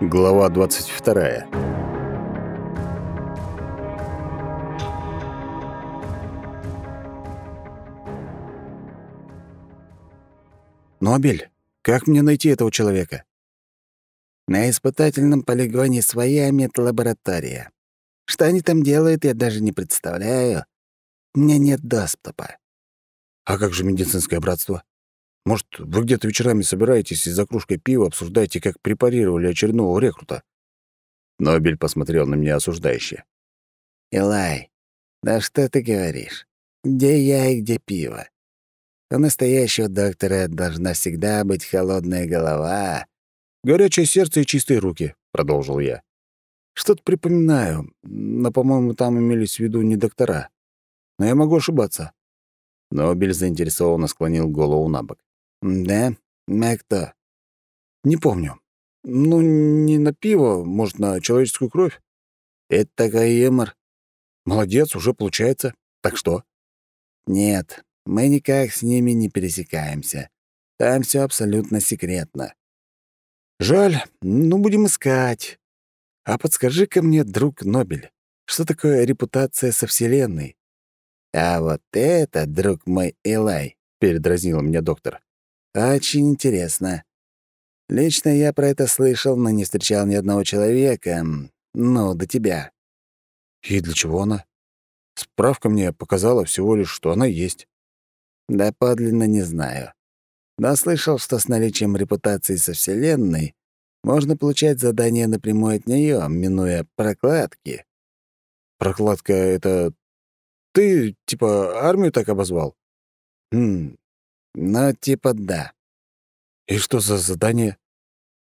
Глава 22. «Нобель, как мне найти этого человека?» «На испытательном полигоне своя медлаборатория. Что они там делают, я даже не представляю. У меня нет доступа». «А как же медицинское братство? Может, вы где-то вечерами собираетесь и за кружкой пива обсуждаете, как препарировали очередного рекрута?» Нобель посмотрел на меня осуждающе. «Илай, да что ты говоришь? Где я и где пиво? У настоящего доктора должна всегда быть холодная голова». «Горячее сердце и чистые руки», — продолжил я. «Что-то припоминаю, но, по-моему, там имелись в виду не доктора. Но я могу ошибаться». Нобель заинтересованно склонил голову на бок. «Да? А кто?» «Не помню. Ну, не на пиво, может, на человеческую кровь». «Это такой юмор». «Молодец, уже получается. Так что?» «Нет, мы никак с ними не пересекаемся. Там все абсолютно секретно». «Жаль, ну будем искать. А подскажи-ка мне, друг Нобель, что такое репутация со Вселенной?» «А вот это, друг мой Элай», — передразнил меня доктор, очень интересно. Лично я про это слышал, но не встречал ни одного человека. Ну, до тебя. И для чего она? Справка мне показала всего лишь, что она есть. Да подлинно не знаю. Но слышал, что с наличием репутации со Вселенной можно получать задания напрямую от нее, минуя прокладки. Прокладка — это... Ты, типа, армию так обозвал? Хм, ну, типа да. И что за задание?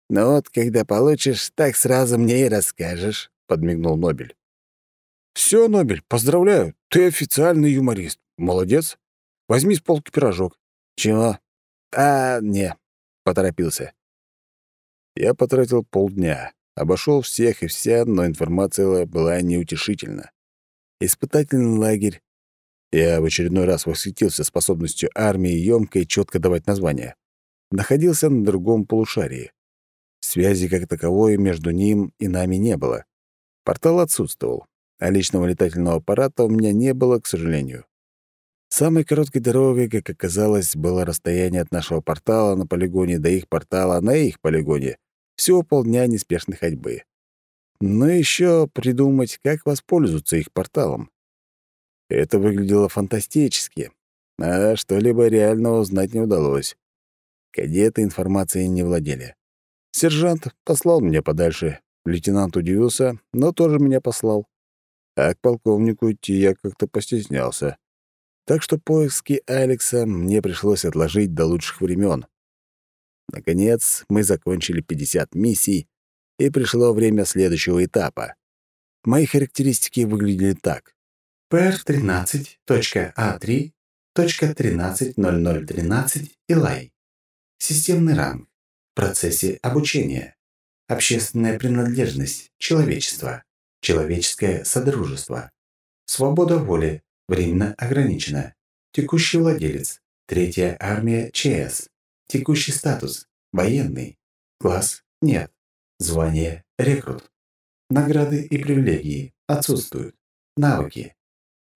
Ну вот, когда получишь, так сразу мне и расскажешь, подмигнул Нобель. Все, Нобель, поздравляю, ты официальный юморист. Молодец. Возьми с полки пирожок. Чего? А, не, поторопился. Я потратил полдня, обошел всех и вся, но информация была неутешительна. Испытательный лагерь, я в очередной раз восхитился способностью армии ёмко и четко давать названия. Находился на другом полушарии. Связи как таковой между ним и нами не было. Портал отсутствовал, а личного летательного аппарата у меня не было, к сожалению. Самой короткой дорогой, как оказалось, было расстояние от нашего портала на полигоне до их портала на их полигоне. Всего полдня неспешной ходьбы. Но еще придумать, как воспользоваться их порталом. Это выглядело фантастически, а что-либо реального узнать не удалось. Кадеты информацией не владели. Сержант послал меня подальше. Лейтенант удивился, но тоже меня послал. А к полковнику идти я как-то постеснялся. Так что поиски Алекса мне пришлось отложить до лучших времен. Наконец, мы закончили 50 миссий, и пришло время следующего этапа. Мои характеристики выглядели так. PR13.A3.130013 Илай. Системный ранг. В процессе обучения. Общественная принадлежность. Человечество. Человеческое содружество. Свобода воли. Временно ограничена. Текущий владелец. Третья армия ЧС. Текущий статус. Военный. Класс. Нет. Звание. Рекрут. Награды и привилегии. Отсутствуют. Навыки.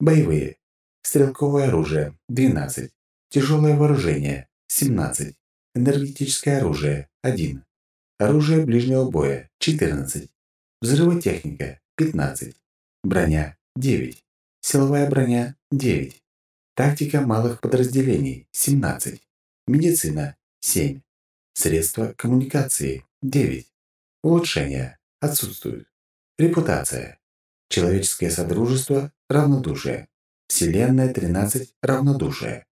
Боевые. Стрелковое оружие – 12. Тяжелое вооружение – 17. Энергетическое оружие – 1. Оружие ближнего боя – 14. Взрывотехника – 15. Броня – 9. Силовая броня – 9. Тактика малых подразделений – 17. Медицина – 7. Средства коммуникации – 9. Улучшения – отсутствуют. Репутация. Человеческое содружество – равнодушие. Вселенная 13 – равнодушие.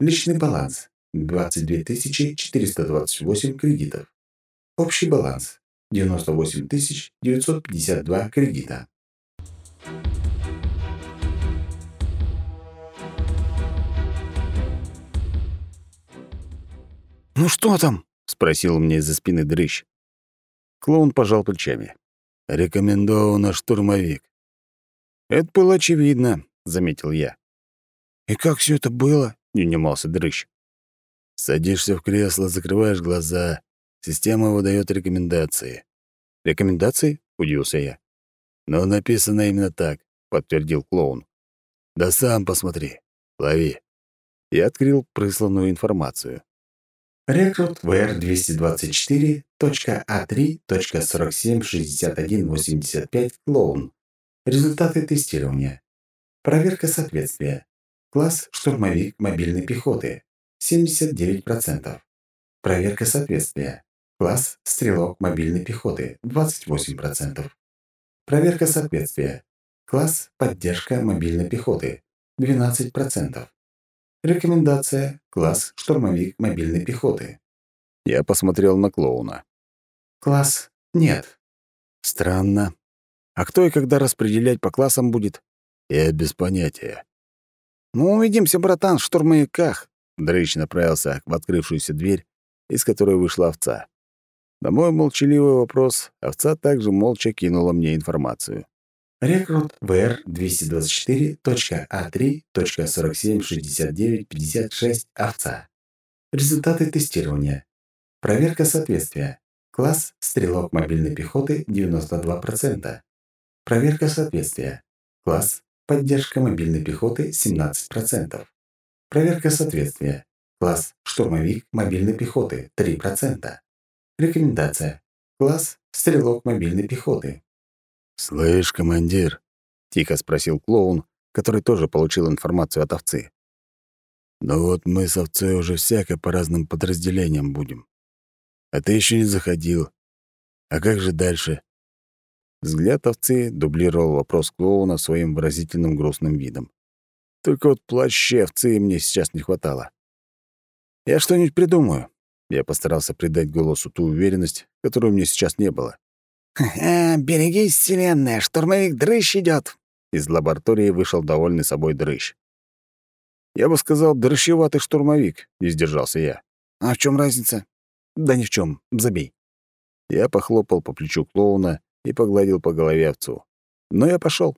Личный баланс – 22 428 кредитов. Общий баланс – 98 952 кредита. «Ну что там?» — спросил мне из-за спины дрыщ. Клоун пожал плечами. «Рекомендовано штурмовик. «Это было очевидно», — заметил я. «И как все это было?» — не унимался дрыщ. «Садишься в кресло, закрываешь глаза. Система выдает рекомендации. Рекомендации?» — удивился я. «Но написано именно так», — подтвердил клоун. «Да сам посмотри. Лови». Я открыл присланную информацию. Рекрут VR224.A3.476185 клоун. Результаты тестирования. Проверка соответствия. Класс «Штурмовик мобильной пехоты» 79%. Проверка соответствия. Класс «Стрелок мобильной пехоты» 28%. Проверка соответствия. Класс «Поддержка мобильной пехоты» 12%. Рекомендация. Класс «Штурмовик мобильной пехоты». Я посмотрел на клоуна. Класс «Нет». Странно. А кто и когда распределять по классам будет? Я без понятия. «Ну, увидимся, братан, в штурмовиках!» Дрыч направился в открывшуюся дверь, из которой вышла овца. На мой молчаливый вопрос овца также молча кинула мне информацию. Рекрут VR224.A3.476956 овца. Результаты тестирования. Проверка соответствия. Класс «Стрелок мобильной пехоты» 92%. Проверка соответствия. Класс Поддержка мобильной пехоты 17%. Проверка соответствия. Класс «Штурмовик мобильной пехоты» 3%. Рекомендация. Класс «Стрелок мобильной пехоты». «Слышь, командир», — тихо спросил клоун, который тоже получил информацию от овцы. «Ну вот мы с овцой уже всяко по разным подразделениям будем. А ты еще не заходил. А как же дальше?» Взгляд овцы дублировал вопрос клоуна своим выразительным грустным видом. Только вот плаще овцы мне сейчас не хватало. «Я что-нибудь придумаю». Я постарался придать голосу ту уверенность, которой у меня сейчас не было. «Ха-ха, берегись, вселенная, штурмовик дрыщ идет. Из лаборатории вышел довольный собой дрыщ. «Я бы сказал, дрыщеватый штурмовик», — не сдержался я. «А в чем разница?» «Да ни в чем. Забей». Я похлопал по плечу клоуна и погладил по голове овцу. Но я пошел.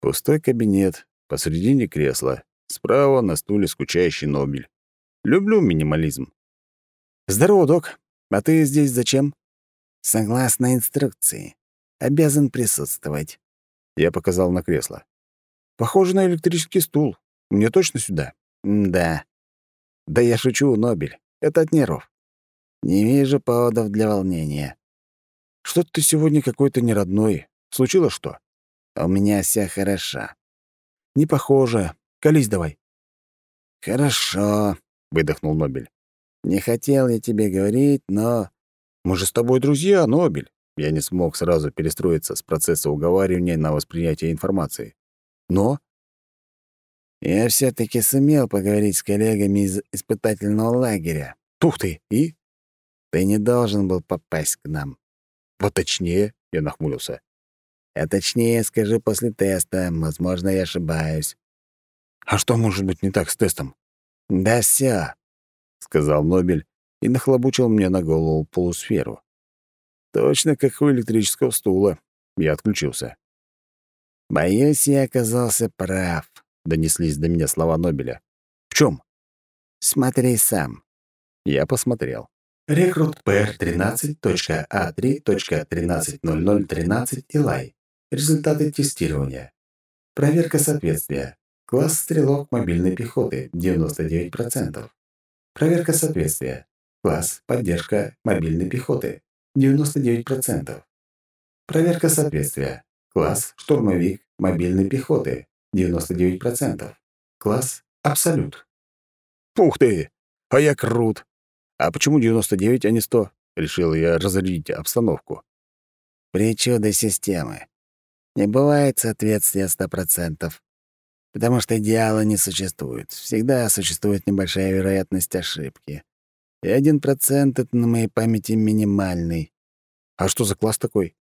Пустой кабинет, посредине кресла, справа на стуле скучающий Нобель. Люблю минимализм. «Здорово, док. А ты здесь зачем?» «Согласно инструкции. Обязан присутствовать». Я показал на кресло. «Похоже на электрический стул. Мне точно сюда?» «Да». «Да я шучу, Нобель. Это от нервов». «Не вижу поводов для волнения. Что-то ты сегодня какой-то неродной. Случилось что? У меня вся хороша. Не похоже. Колись давай. Хорошо, выдохнул Нобель. Не хотел я тебе говорить, но... Мы же с тобой друзья, Нобель. Я не смог сразу перестроиться с процесса уговаривания на восприятие информации. Но... Я все таки сумел поговорить с коллегами из испытательного лагеря. Тух ты! И? Ты не должен был попасть к нам. «Поточнее?» — я нахмурился. «А точнее скажи после теста. Возможно, я ошибаюсь». «А что может быть не так с тестом?» «Да все, сказал Нобель и нахлобучил мне на голову полусферу. Точно как у электрического стула. Я отключился. «Боюсь, я оказался прав», — донеслись до меня слова Нобеля. «В чем? «Смотри сам». Я посмотрел. Рекрут PR13.A3.130013 Илай. Результаты тестирования. Проверка соответствия. Класс стрелок мобильной пехоты 99%. Проверка соответствия. Класс поддержка мобильной пехоты 99%. Проверка соответствия. Класс штурмовик мобильной пехоты 99%. Класс абсолют. Ух ты! А я крут! «А почему 99, а не 100?» — решил я разрядить обстановку. «Причуды системы. Не бывает соответствия 100%, потому что идеала не существует. Всегда существует небольшая вероятность ошибки. И 1% — это на моей памяти минимальный. А что за класс такой?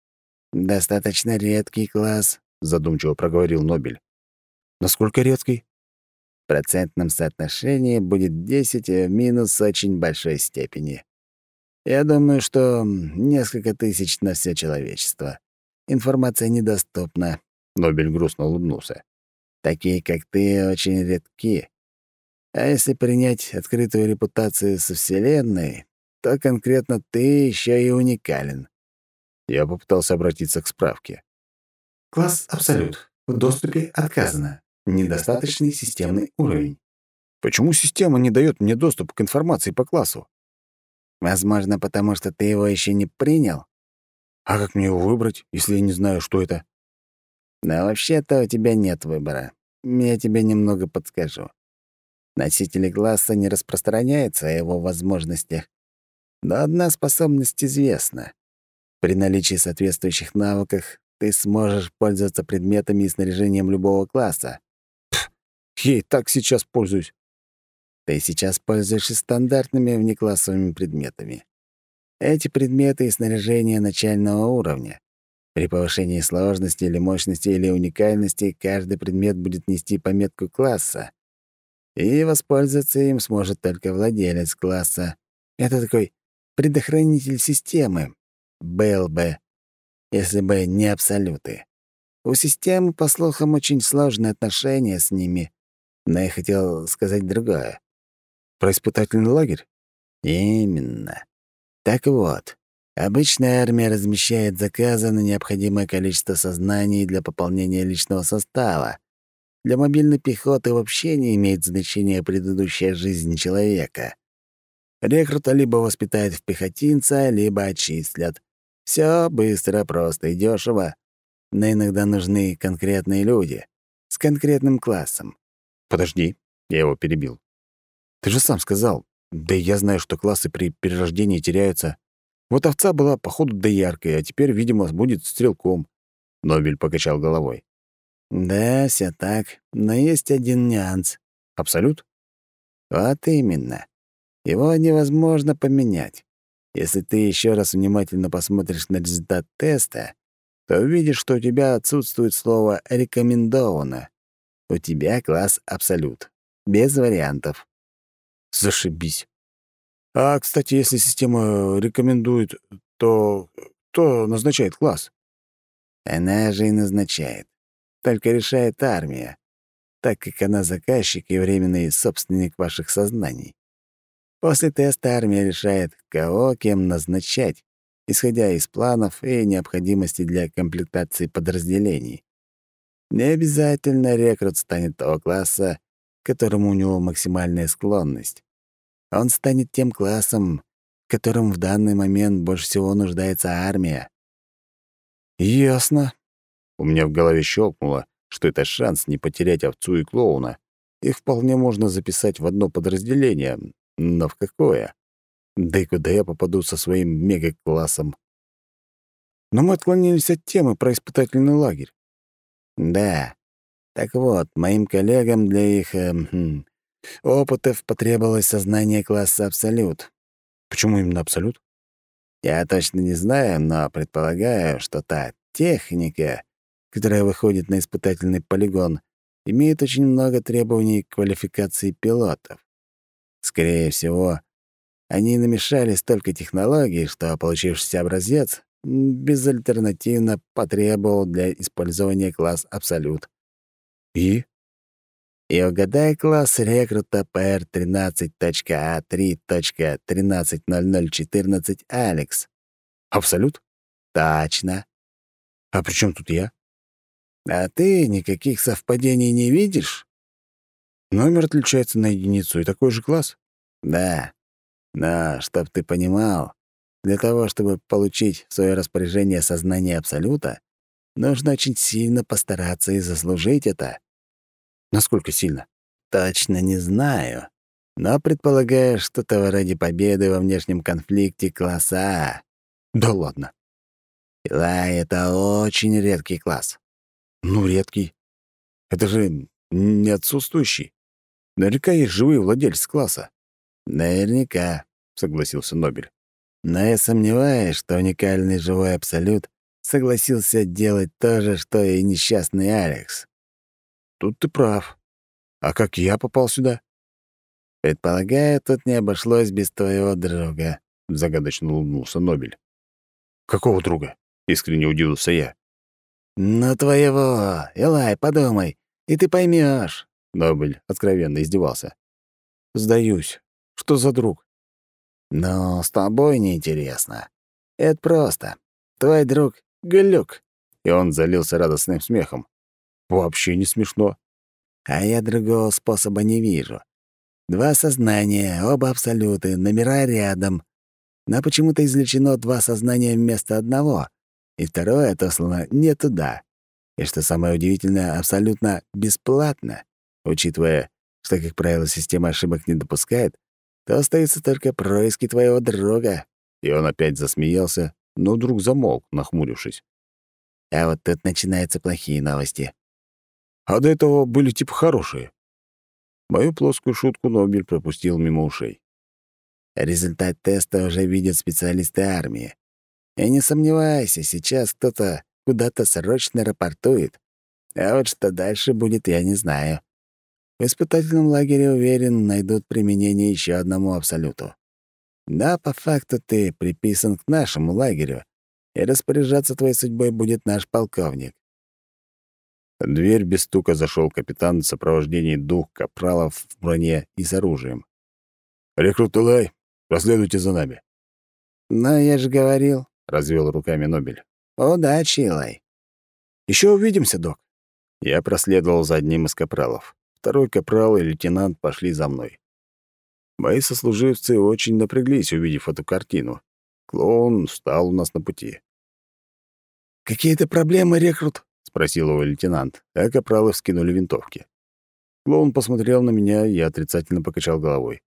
Достаточно редкий класс, задумчиво проговорил Нобель. Насколько редкий? В процентном соотношении будет 10 в минус очень большой степени. Я думаю, что несколько тысяч на все человечество. Информация недоступна. Нобель грустно улыбнулся. Такие, как ты, очень редки. А если принять открытую репутацию со Вселенной, то конкретно ты еще и уникален. Я попытался обратиться к справке. Класс «Абсолют». В доступе отказано. Недостаточный системный уровень. Почему система не дает мне доступ к информации по классу? Возможно, потому что ты его еще не принял. А как мне его выбрать, если я не знаю, что это? Да вообще-то у тебя нет выбора. Я тебе немного подскажу. Носители класса не распространяются о его возможностях. Но одна способность известна. При наличии соответствующих навыков ты сможешь пользоваться предметами и снаряжением любого класса. Я так сейчас пользуюсь. Ты сейчас пользуешься стандартными внеклассовыми предметами. Эти предметы и снаряжение начального уровня. При повышении сложности или мощности или уникальности каждый предмет будет нести пометку класса. И воспользоваться им сможет только владелец класса. Это такой предохранитель системы. Был бы, если бы не абсолюты. У системы, по слухам, очень сложные отношения с ними. Но я хотел сказать другое. Про испытательный лагерь? Именно. Так вот, обычная армия размещает заказы на необходимое количество сознаний для пополнения личного состава. Для мобильной пехоты вообще не имеет значения предыдущая жизнь человека. Рекрута либо воспитают в пехотинца, либо отчислят. Все быстро, просто и дешево. Но иногда нужны конкретные люди с конкретным классом. Подожди, я его перебил. Ты же сам сказал. Да я знаю, что классы при перерождении теряются. Вот овца была, походу, дояркой, а теперь, видимо, будет стрелком. Нобель покачал головой. Да, все так. Но есть один нюанс. Абсолют? Вот именно. Его невозможно поменять. Если ты еще раз внимательно посмотришь на результат теста, то увидишь, что у тебя отсутствует слово «рекомендовано». У тебя класс «Абсолют». Без вариантов. Зашибись. А, кстати, если система рекомендует, то кто назначает класс? Она же и назначает. Только решает армия, так как она заказчик и временный собственник ваших сознаний. После теста армия решает, кого кем назначать, исходя из планов и необходимости для комплектации подразделений. Не обязательно рекрут станет того класса, к которому у него максимальная склонность. Он станет тем классом, которым в данный момент больше всего нуждается армия. Ясно. У меня в голове щелкнуло, что это шанс не потерять овцу и клоуна. Их вполне можно записать в одно подразделение, но в какое? Да и куда я попаду со своим мега-классом? Но мы отклонились от темы про испытательный лагерь. Да. Так вот, моим коллегам для их э, хм, Опытов потребовалось сознание класса Абсолют. Почему именно Абсолют? Я точно не знаю, но предполагаю, что та техника, которая выходит на испытательный полигон, имеет очень много требований к квалификации пилотов. Скорее всего, они намешали столько технологий, что получившийся образец безальтернативно потребовал для использования класс Абсолют. И? И угадай класс рекрута PR13.A3.130014 Алекс. Абсолют? Точно. А при чем тут я? А ты никаких совпадений не видишь? Номер отличается на единицу, и такой же класс? Да. Но, чтоб ты понимал, для того, чтобы получить в свое распоряжение сознание Абсолюта, нужно очень сильно постараться и заслужить это. Насколько сильно? Точно не знаю. Но предполагаю, что-то вроде победы во внешнем конфликте класса А. Да ладно. Илай — это очень редкий класс. Ну, редкий. Это же не отсутствующий. Наверняка есть живые владельцы класса. Наверняка, — согласился Нобель. Но я сомневаюсь, что уникальный живой абсолют согласился делать то же, что и несчастный Алекс. Тут ты прав. А как я попал сюда? Предполагаю, тут не обошлось без твоего друга, загадочно улыбнулся Нобель. Какого друга? искренне удивился я. Ну твоего, Элай, подумай, и ты поймешь. Нобель откровенно издевался. Сдаюсь. Что за друг? Но с тобой неинтересно. Это просто. твой друг Глюк». И он залился радостным смехом. Вообще не смешно. А я другого способа не вижу. Два сознания, оба абсолюты, номера рядом. Но почему-то извлечено два сознания вместо одного, и второе отослано не туда. И что самое удивительное, абсолютно бесплатно, учитывая, что, как правило, система ошибок не допускает, то остаются только происки твоего друга». И он опять засмеялся, но вдруг замолк, нахмурившись. А вот тут начинаются плохие новости. А до этого были типа хорошие. Мою плоскую шутку Нобель пропустил мимо ушей. Результат теста уже видят специалисты армии. И не сомневайся, сейчас кто-то куда-то срочно рапортует. А вот что дальше будет, я не знаю. В испытательном лагере, уверен, найдут применение еще одному абсолюту. Да, по факту ты приписан к нашему лагерю, и распоряжаться твоей судьбой будет наш полковник. В дверь без стука зашел капитан в сопровождении двух капралов в броне и с оружием. «Рекрут Илай, проследуйте за нами». «Но я же говорил», — развел руками Нобель. «Удачи, Илай». Еще увидимся, док». Я проследовал за одним из капралов. Второй капрал и лейтенант пошли за мной. Мои сослуживцы очень напряглись, увидев эту картину. Клоун встал у нас на пути. «Какие-то проблемы, рекрут?» — спросил его лейтенант, а капралы вскинули винтовки. Клоун посмотрел на меня, и отрицательно покачал головой.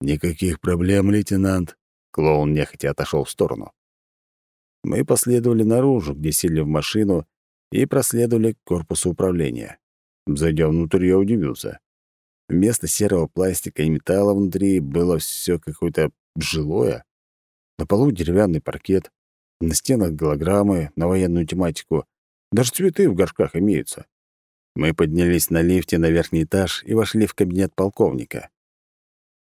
«Никаких проблем, лейтенант». Клоун нехотя отошел в сторону. Мы последовали наружу, где сели в машину, и проследовали к корпусу управления. Зайдя внутрь, я удивился. Вместо серого пластика и металла внутри было все какое-то жилое. На полу деревянный паркет, на стенах голограммы на военную тематику. Даже цветы в горшках имеются. Мы поднялись на лифте на верхний этаж и вошли в кабинет полковника.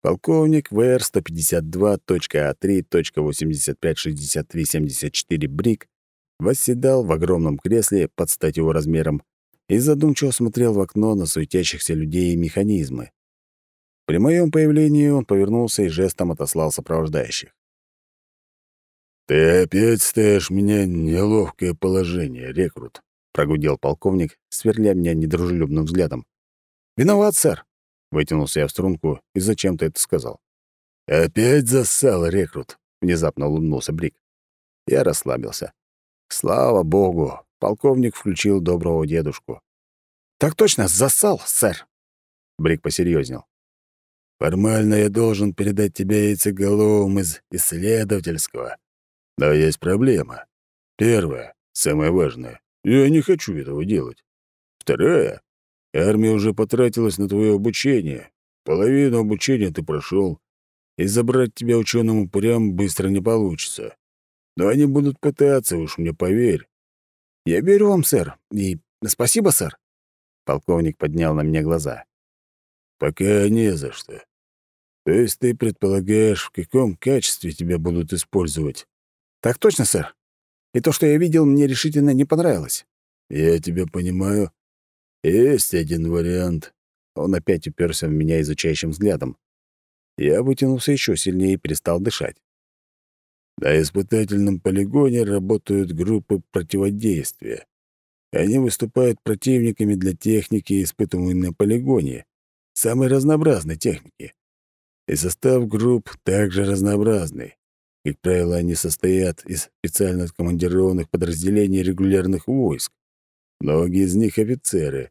Полковник ВР-152.А3.856374 Брик восседал в огромном кресле под стать размером и задумчиво смотрел в окно на суетящихся людей и механизмы. При моем появлении он повернулся и жестом отослал сопровождающих. «Ты опять ставишь меня неловкое положение, рекрут», — прогудел полковник, сверля меня недружелюбным взглядом. «Виноват, сэр», — вытянулся я в струнку и зачем-то это сказал. «Опять зассал, рекрут», — внезапно улыбнулся Брик. Я расслабился. Слава богу, полковник включил доброго дедушку. «Так точно, зассал, сэр!» Брик посерьезнел. «Формально я должен передать тебя яйцеголовым из исследовательского. Но есть проблема. Первая, самая важная. Я не хочу этого делать. Вторая, армия уже потратилась на твое обучение. Половину обучения ты прошел, и забрать тебя ученым упырям быстро не получится. Но они будут пытаться, уж мне поверь. «Я верю вам, сэр, и спасибо, сэр». Полковник поднял на меня глаза. «Пока не за что. То есть ты предполагаешь, в каком качестве тебя будут использовать?» «Так точно, сэр. И то, что я видел, мне решительно не понравилось». «Я тебя понимаю. Есть один вариант». Он опять уперся в меня изучающим взглядом. Я вытянулся еще сильнее и перестал дышать. На испытательном полигоне работают группы противодействия. Они выступают противниками для техники, испытываемой на полигоне, самой разнообразной техники. И состав групп также разнообразный. Как правило, они состоят из специально командированных подразделений регулярных войск. Многие из них офицеры.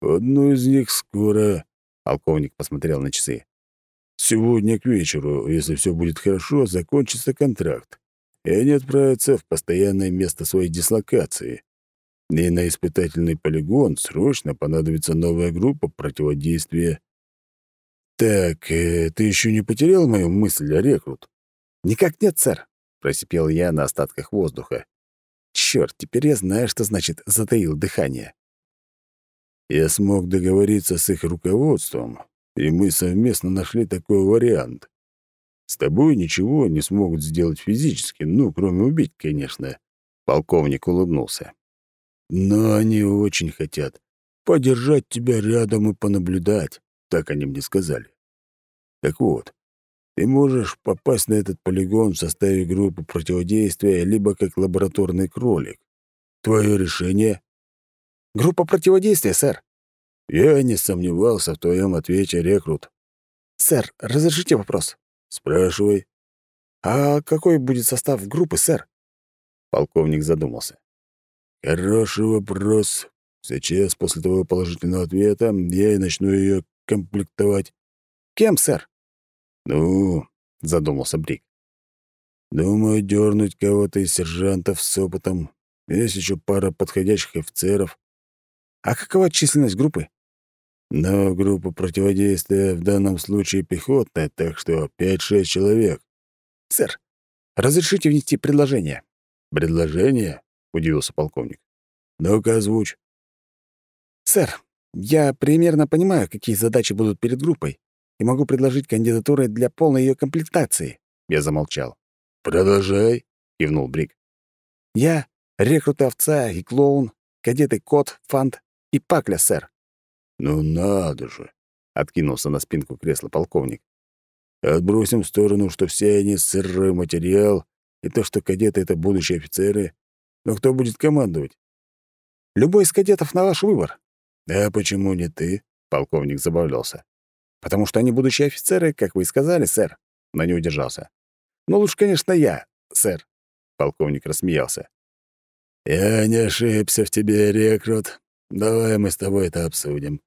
Одну из них скоро... Полковник посмотрел на часы. Сегодня к вечеру, если все будет хорошо, закончится контракт, и они отправятся в постоянное место своей дислокации. И на испытательный полигон срочно понадобится новая группа противодействия. «Так, э, ты еще не потерял мою мысль, рекрут?» «Никак нет, сэр», — просипел я на остатках воздуха. Черт, теперь я знаю, что значит «затаил дыхание». Я смог договориться с их руководством, и мы совместно нашли такой вариант. С тобой ничего не смогут сделать физически, ну, кроме убить, конечно. Полковник улыбнулся. Но они очень хотят подержать тебя рядом и понаблюдать, так они мне сказали. Так вот, Ты можешь попасть на этот полигон в составе группы противодействия либо как лабораторный кролик. Твое решение? Группа противодействия, сэр. Я не сомневался в твоем ответе, рекрут. Сэр, разрешите вопрос? Спрашивай. А какой будет состав группы, сэр? Полковник задумался. Хороший вопрос. Сейчас, после твоего положительного ответа, я и начну ее комплектовать. Кем, сэр? Ну, задумался Брик. Думаю, дернуть кого-то из сержантов с опытом. Есть еще пара подходящих офицеров. А какова численность группы? Но группа противодействия в данном случае пехотная, так что 5-6 человек. Сэр, разрешите внести предложение? Предложение? Удивился полковник. Ну-ка, озвучь. Сэр, я примерно понимаю, какие задачи будут перед группой, и могу предложить кандидатуры для полной ее комплектации. Я замолчал. «Продолжай», — кивнул Брик. «Я — рекрут овца и клоун, кадеты Кот, Фант и Пакля, сэр». «Ну надо же», — откинулся на спинку кресла полковник. «Отбросим в сторону, что все они сырой материал, и то, что кадеты — это будущие офицеры. Но кто будет командовать?» «Любой из кадетов на ваш выбор». «А почему не ты?» — полковник забавлялся. «Потому что они будущие офицеры, как вы и сказали, сэр». Но не удержался. «Ну, лучше, конечно, я, сэр». Полковник рассмеялся. «Я не ошибся в тебе, рекрут. Давай мы с тобой это обсудим».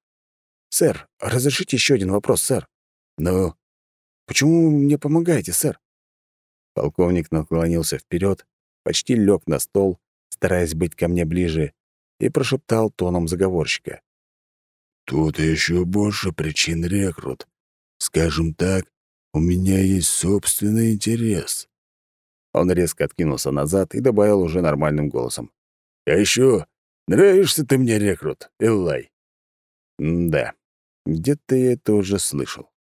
«Сэр, разрешите еще один вопрос, сэр?» «Ну?» «Почему вы мне помогаете, сэр?» Полковник наклонился вперед, почти лег на стол, стараясь быть ко мне ближе, и прошептал тоном заговорщика. «Тут еще больше причин, рекрут. Скажем так, у меня есть собственный интерес». Он резко откинулся назад и добавил уже нормальным голосом. «А еще нравишься ты мне, рекрут, Эллай». «Да, где-то я это уже слышал».